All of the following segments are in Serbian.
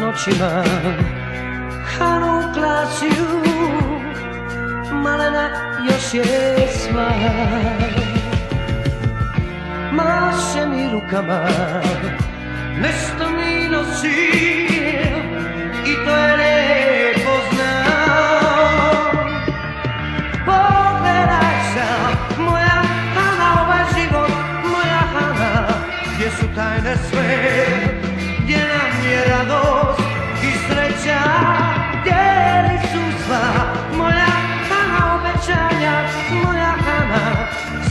noćima. Hanu klasiju Malena još je sva. Maše mi rukama Nešto mi nosi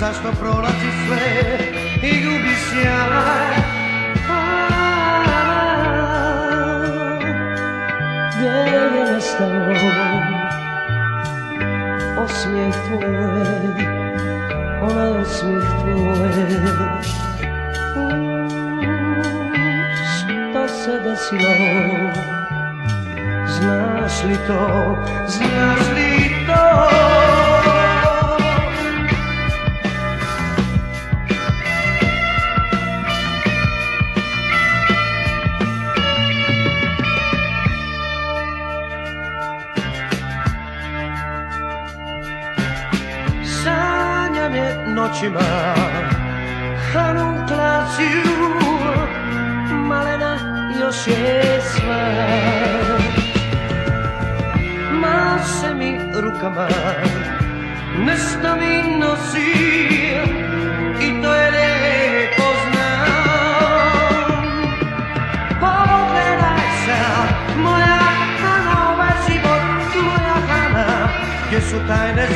Zašto prolazi sve I gubi sjaj. Gdje je nestalo Osmijeh tvoj? Onaj osmijeh tvoj. Što se desilo? Znaš li to? Znaš li to noćima Hanu klasiju Malena još je sva Maše mi rukama Nešto mi nosi I to je lijepo znam Pogledaj sad Moja Hana ovaj život Moja Hana Gdje su tajne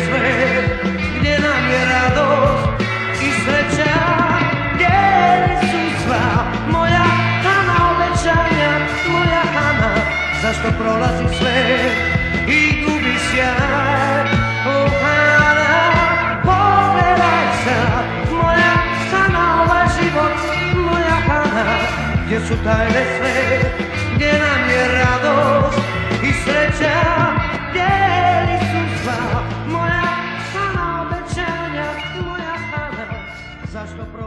Zašto prolazi sve I gubi sjaj. O Hana Pogledaj sad Moja Hana ovaj život Moja Hana Gdje su tajne sve Gdje nam je radost i sreća? Gdje su sva Moja Hana obećanja Moja Hana Zašto prolazi